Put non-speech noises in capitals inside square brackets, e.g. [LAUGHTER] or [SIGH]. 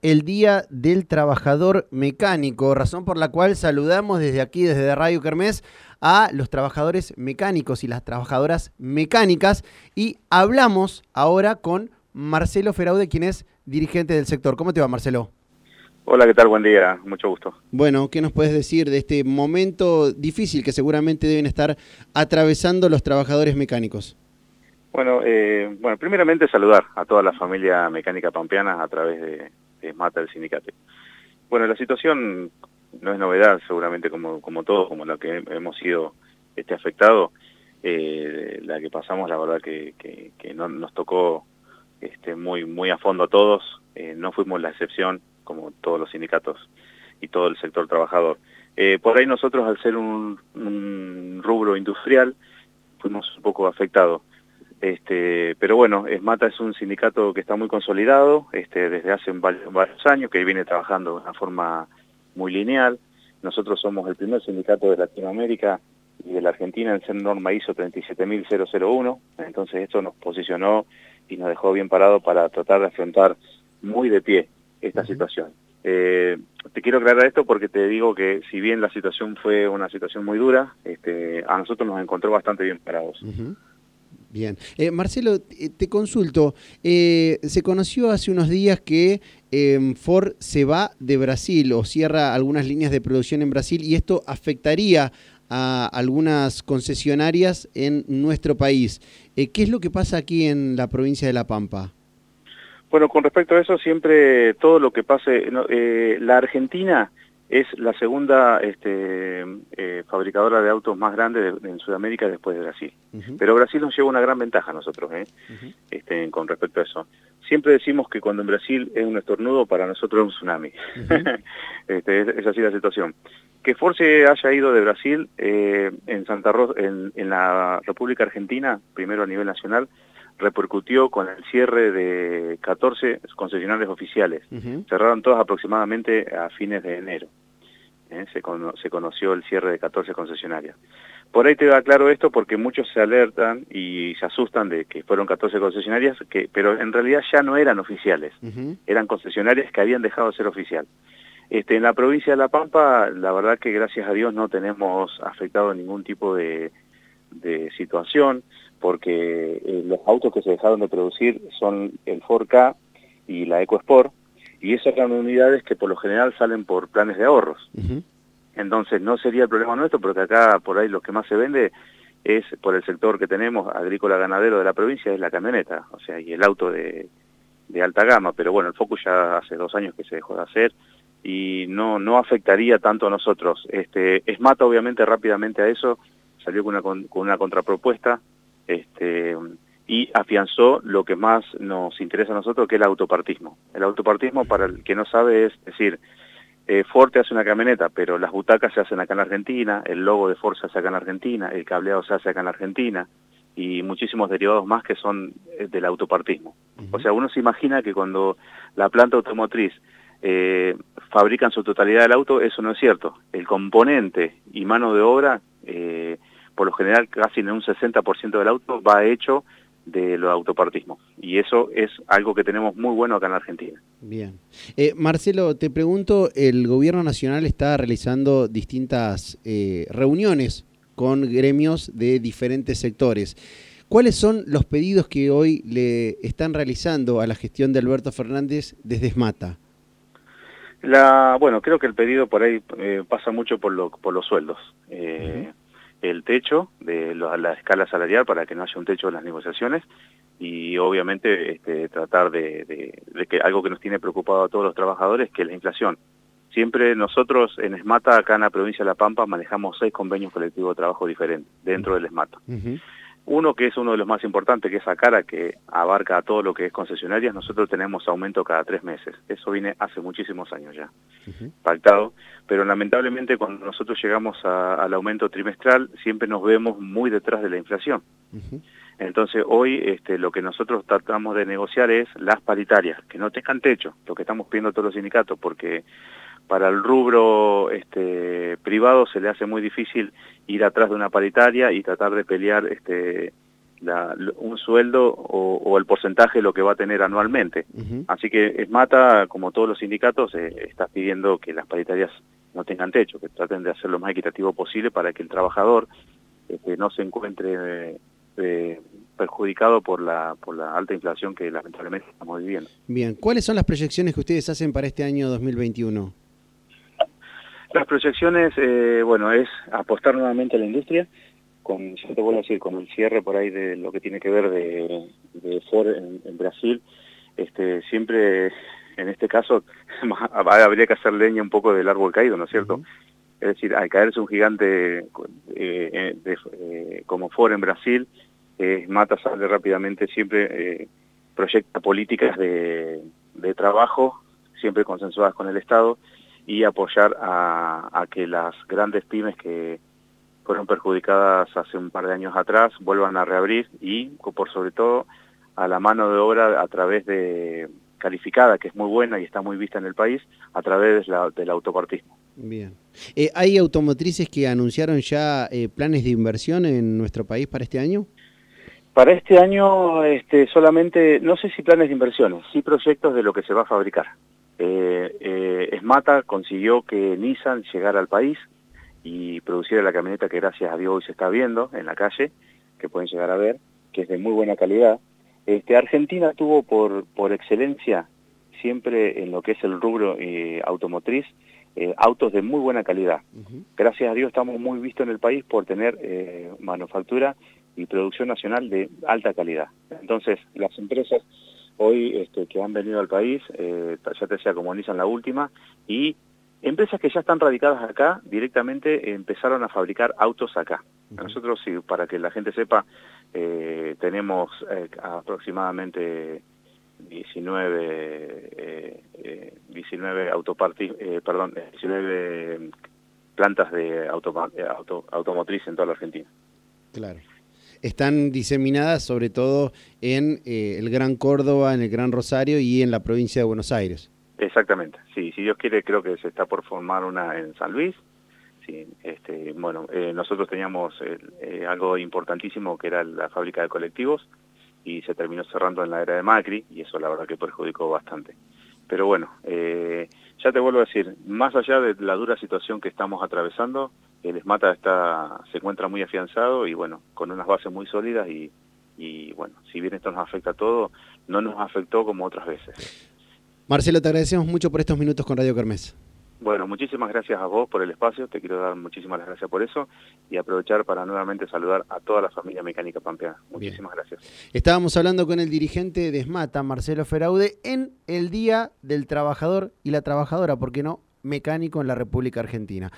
el Día del Trabajador Mecánico, razón por la cual saludamos desde aquí, desde Radio Kermés, a los trabajadores mecánicos y las trabajadoras mecánicas y hablamos ahora con Marcelo Feraude, quien es dirigente del sector. ¿Cómo te va, Marcelo? Hola, ¿qué tal? Buen día, mucho gusto. Bueno, ¿qué nos puedes decir de este momento difícil que seguramente deben estar atravesando los trabajadores mecánicos? Bueno, eh, bueno, primeramente saludar a toda la familia mecánica pampeana a través de, mata el sindicato. Bueno, la situación no es novedad, seguramente como, como todos, como la que hemos sido este, afectados, eh, la que pasamos, la verdad que, que, no, nos tocó este, muy, muy a fondo a todos, eh, no fuimos la excepción, como todos los sindicatos y todo el sector trabajador. Eh, por ahí nosotros, al ser un, un rubro industrial, fuimos un poco afectados. Este, pero bueno, ESMATA es un sindicato que está muy consolidado este, desde hace varios años, que viene trabajando de una forma muy lineal. Nosotros somos el primer sindicato de Latinoamérica y de la Argentina en ser norma ISO 37001, entonces esto nos posicionó y nos dejó bien parado para tratar de afrontar muy de pie esta situación. Eh, te quiero aclarar esto porque te digo que si bien la situación fue una situación muy dura, este, a nosotros nos encontró bastante bien parados. Bien. Eh, Marcelo, eh, te consulto. Eh, se conoció hace unos días que em, Ford se va de Brasil o cierra algunas líneas de producción en Brasil y esto afectaría a algunas concesionarias en nuestro país. ¿Qué es lo que pasa aquí en la provincia de La Pampa? Bueno, con respecto a eso, siempre todo lo que pase, la Argentina es la segunda este, eh, fabricadora de autos más grande en Sudamérica después de Brasil. Pero Brasil nos lleva una gran ventaja a nosotros ¿eh? este, con respecto a eso. Siempre decimos que cuando en Brasil es un estornudo, para nosotros es un tsunami. [LAUGHS] este, es, así la situación. Que Force haya ido de Brasil eh, en Santa Rosa, en, en la República Argentina, primero a nivel nacional, repercutió con el cierre de 14 concesionarios oficiales. Cerraron todas aproximadamente a fines de enero. ¿Eh? Se, se, conoció el cierre de 14 concesionarias. Por ahí te da claro esto porque muchos se alertan y se asustan de que fueron 14 concesionarias, que, pero en realidad ya no eran oficiales, eran concesionarias que habían dejado de ser oficial. Este, en la provincia de La Pampa, la verdad que gracias a Dios no tenemos afectado ningún tipo de, de situación porque eh, los autos que se dejaron de producir son el 4K y la EcoSport, y esas eran unidades que por lo general salen por planes de ahorros. Entonces no sería el problema nuestro, porque acá por ahí lo que más se vende es por el sector que tenemos, agrícola ganadero de la provincia, es la camioneta, o sea, y el auto de, de alta gama, pero bueno, el Focus ya hace dos años que se dejó de hacer y no, no afectaría tanto a nosotros. Este, ESMATA obviamente rápidamente a eso salió con una, con una contrapropuesta este, y afianzó lo que más nos interesa a nosotros, que es el autopartismo. El autopartismo, para el que no sabe, es decir, eh, Ford hace una camioneta, pero las butacas se hacen acá en Argentina, el logo de Ford se hace acá en Argentina, el cableado se hace acá en Argentina, y muchísimos derivados más que son eh, del autopartismo. O sea, uno se imagina que cuando la planta automotriz eh, fabrica en su totalidad el auto, eso no es cierto. El componente y mano de obra eh, por lo general casi en un 60% del auto va hecho de los autopartismo. Y eso es algo que tenemos muy bueno acá en Argentina. Bien. Eh, Marcelo, te pregunto, el gobierno nacional está realizando distintas eh, reuniones con gremios de diferentes sectores. ¿Cuáles son los pedidos que hoy le están realizando a la gestión de Alberto Fernández desde SMATA? La, bueno, creo que el pedido por ahí eh, pasa mucho por, lo, por los sueldos el techo de la escala salarial para que no haya un techo en las negociaciones y obviamente este, tratar de, que algo que nos tiene preocupado a todos los trabajadores, que es la inflación. Siempre nosotros en ESMATA, acá en la provincia de La Pampa, manejamos seis convenios colectivos de trabajo diferentes dentro del ESMATA. Uno que es uno de los más importantes, que es ACARA, que abarca a todo lo que es concesionarias, nosotros tenemos aumento cada tres meses. Eso viene hace muchísimos años ya, pactado. Pero lamentablemente cuando nosotros llegamos al aumento trimestral, siempre nos vemos muy detrás de la inflación. Entonces hoy este, lo que nosotros tratamos de negociar es las paritarias, que no tengan techo, lo que estamos pidiendo a todos los sindicatos, porque para el rubro este, privado se le hace muy difícil ir atrás de una paritaria y tratar de pelear este, un sueldo o, el porcentaje de lo que va a tener anualmente. Así que Esmata, como todos los sindicatos, eh, está pidiendo que las paritarias no tengan techo, que traten de hacer lo más equitativo posible para que el trabajador este, no se encuentre eh, perjudicado por la, por la alta inflación que lamentablemente estamos viviendo. Bien, ¿cuáles son las proyecciones que ustedes hacen para este año 2021? Las proyecciones, eh, bueno, es apostar nuevamente a la industria, con, yo te vuelvo a decir, con el cierre por ahí de lo que tiene que ver de, Ford en, Brasil, este, siempre, en este caso, [LAUGHS] habría que hacer leña un poco del árbol caído, ¿no es cierto? Es decir, al caerse un gigante eh, eh, como Ford en Brasil, Mata sale rápidamente, siempre proyecta políticas de, de trabajo, siempre consensuadas con el Estado, y apoyar a, que las grandes pymes que fueron perjudicadas hace un par de años atrás vuelvan a reabrir y por sobre todo a la mano de obra a través de calificada, que es muy buena y está muy vista en el país, a través del autopartismo. Bien. Eh, ¿Hay automotrices que anunciaron ya eh, planes de inversión en nuestro país para este año? Para este año este, solamente, no sé si planes de inversiones, sí proyectos de lo que se va a fabricar. Eh, eh, Esmata consiguió que Nissan llegara al país y produciera la camioneta que gracias a Dios hoy se está viendo en la calle, que pueden llegar a ver, que es de muy buena calidad. Este, Argentina tuvo por, por excelencia siempre en lo que es el rubro eh, automotriz, eh, autos de muy buena calidad. Gracias a Dios estamos muy vistos en el país por tener eh, manufactura y producción nacional de alta calidad. Entonces, las empresas hoy este, que han venido al país, eh, ya te decía como Nissan la última, y empresas que ya están radicadas acá directamente empezaron a fabricar autos acá. Nosotros, sí, para que la gente sepa, eh, tenemos eh, aproximadamente 19, 19 autopartis, perdón, 19 plantas de auto, automotriz en toda la Argentina. Claro están diseminadas sobre todo en eh, el Gran Córdoba, en el Gran Rosario y en la provincia de Buenos Aires. Exactamente, sí, si Dios quiere creo que se está por formar una en San Luis. Sí, este, bueno, eh, nosotros teníamos eh, algo importantísimo que era la fábrica de colectivos y se terminó cerrando en la era de Macri y eso la verdad que perjudicó bastante. Pero bueno, ya te vuelvo a decir, más allá de la dura situación que estamos atravesando, el ESMATA está, se encuentra muy afianzado y bueno, con unas bases muy sólidas y, bueno, si bien esto nos afecta a todos, no nos afectó como otras veces. Marcelo, te agradecemos mucho por estos minutos con Radio Kermés. Bueno, muchísimas gracias a vos por el espacio, te quiero dar muchísimas gracias por eso y aprovechar para nuevamente saludar a toda la familia mecánica pampeana. Muchísimas gracias. Estábamos hablando con el dirigente de ESMATA, Marcelo Feraude, en el Día del Trabajador y la Trabajadora, ¿por qué no? Mecánico en la República Argentina.